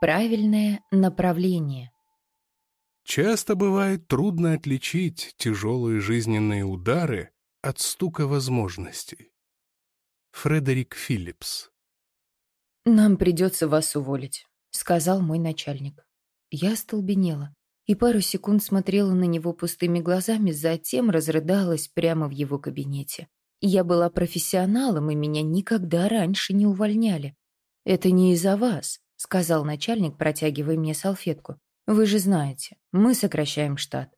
Правильное направление. Часто бывает трудно отличить тяжелые жизненные удары от стука возможностей. Фредерик Филлипс «Нам придется вас уволить», — сказал мой начальник. Я остолбенела и пару секунд смотрела на него пустыми глазами, затем разрыдалась прямо в его кабинете. Я была профессионалом, и меня никогда раньше не увольняли. «Это не из-за вас», — сказал начальник, протягивая мне салфетку. «Вы же знаете, мы сокращаем штат.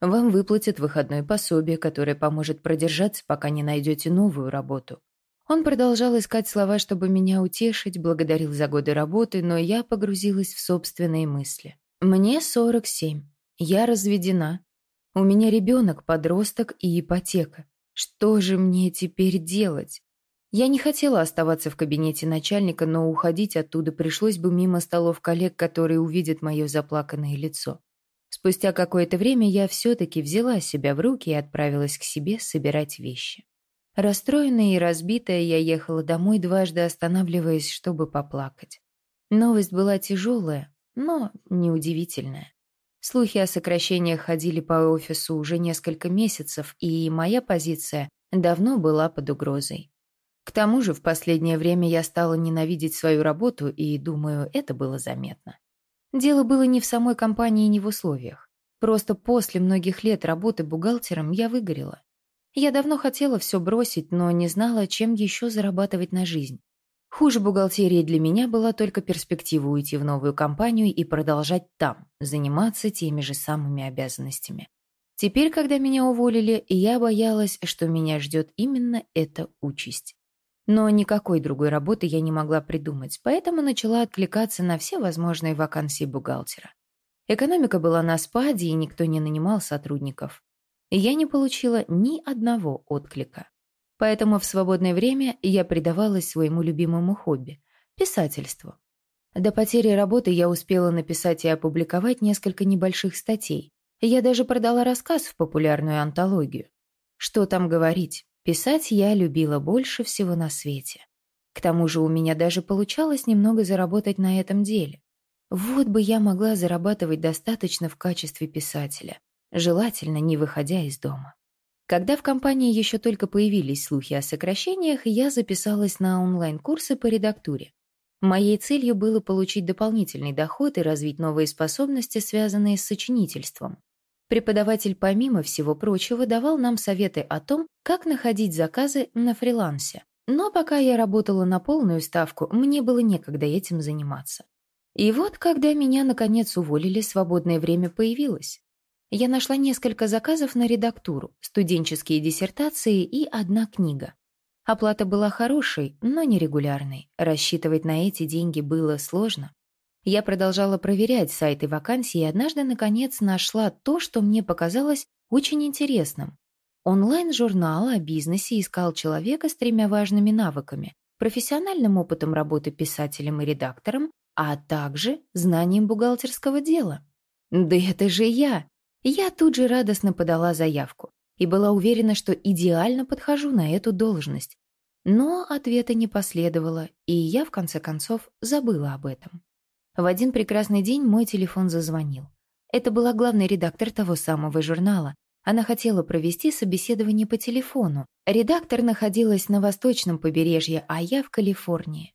Вам выплатят выходное пособие, которое поможет продержаться, пока не найдете новую работу». Он продолжал искать слова, чтобы меня утешить, благодарил за годы работы, но я погрузилась в собственные мысли. «Мне 47. Я разведена. У меня ребенок, подросток и ипотека. Что же мне теперь делать? Я не хотела оставаться в кабинете начальника, но уходить оттуда пришлось бы мимо столов коллег, которые увидят мое заплаканное лицо. Спустя какое-то время я все-таки взяла себя в руки и отправилась к себе собирать вещи. Расстроенная и разбитая, я ехала домой, дважды останавливаясь, чтобы поплакать. Новость была тяжелая, но неудивительная. Слухи о сокращениях ходили по офису уже несколько месяцев, и моя позиция давно была под угрозой. К тому же в последнее время я стала ненавидеть свою работу, и, думаю, это было заметно. Дело было не в самой компании, не в условиях. Просто после многих лет работы бухгалтером я выгорела. Я давно хотела все бросить, но не знала, чем еще зарабатывать на жизнь. Хуже бухгалтерии для меня была только перспектива уйти в новую компанию и продолжать там, заниматься теми же самыми обязанностями. Теперь, когда меня уволили, я боялась, что меня ждет именно эта участь. Но никакой другой работы я не могла придумать, поэтому начала откликаться на все возможные вакансии бухгалтера. Экономика была на спаде, и никто не нанимал сотрудников. И я не получила ни одного отклика. Поэтому в свободное время я предавалась своему любимому хобби – писательству. До потери работы я успела написать и опубликовать несколько небольших статей. Я даже продала рассказ в популярную антологию. Что там говорить? Писать я любила больше всего на свете. К тому же у меня даже получалось немного заработать на этом деле. Вот бы я могла зарабатывать достаточно в качестве писателя, желательно не выходя из дома. Когда в компании еще только появились слухи о сокращениях, я записалась на онлайн-курсы по редактуре. Моей целью было получить дополнительный доход и развить новые способности, связанные с сочинительством. Преподаватель, помимо всего прочего, давал нам советы о том, как находить заказы на фрилансе. Но пока я работала на полную ставку, мне было некогда этим заниматься. И вот, когда меня, наконец, уволили, свободное время появилось. Я нашла несколько заказов на редактуру, студенческие диссертации и одна книга. Оплата была хорошей, но нерегулярной. Рассчитывать на эти деньги было сложно. Я продолжала проверять сайты вакансий и однажды, наконец, нашла то, что мне показалось очень интересным. Онлайн-журнал о бизнесе искал человека с тремя важными навыками – профессиональным опытом работы писателем и редактором, а также знанием бухгалтерского дела. Да это же я! Я тут же радостно подала заявку и была уверена, что идеально подхожу на эту должность. Но ответа не последовало, и я, в конце концов, забыла об этом. В один прекрасный день мой телефон зазвонил. Это была главный редактор того самого журнала. Она хотела провести собеседование по телефону. Редактор находилась на восточном побережье, а я в Калифорнии.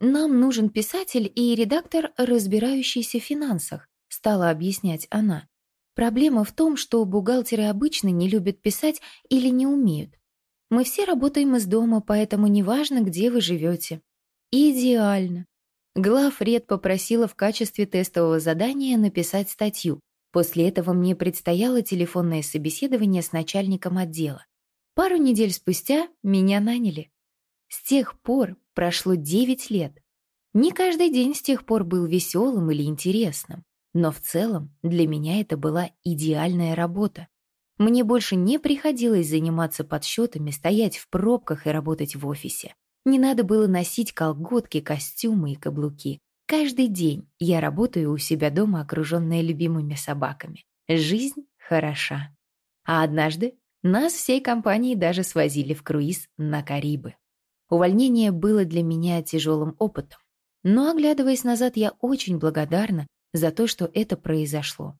«Нам нужен писатель и редактор, разбирающийся в финансах», стала объяснять она. Проблема в том, что бухгалтеры обычно не любят писать или не умеют. Мы все работаем из дома, поэтому неважно, где вы живете. Идеально. Главред попросила в качестве тестового задания написать статью. После этого мне предстояло телефонное собеседование с начальником отдела. Пару недель спустя меня наняли. С тех пор прошло 9 лет. Не каждый день с тех пор был веселым или интересным, но в целом для меня это была идеальная работа. Мне больше не приходилось заниматься подсчетами, стоять в пробках и работать в офисе. Не надо было носить колготки, костюмы и каблуки. Каждый день я работаю у себя дома, окруженная любимыми собаками. Жизнь хороша. А однажды нас всей компанией даже свозили в круиз на Карибы. Увольнение было для меня тяжелым опытом. Но, оглядываясь назад, я очень благодарна за то, что это произошло.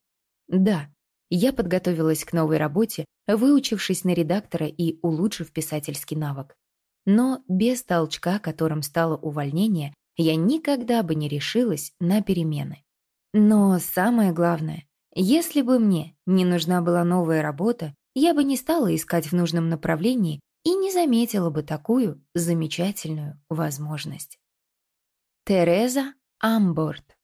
Да, я подготовилась к новой работе, выучившись на редактора и улучшив писательский навык. Но без толчка, которым стало увольнение, я никогда бы не решилась на перемены. Но самое главное, если бы мне не нужна была новая работа, я бы не стала искать в нужном направлении и не заметила бы такую замечательную возможность. Тереза Амборд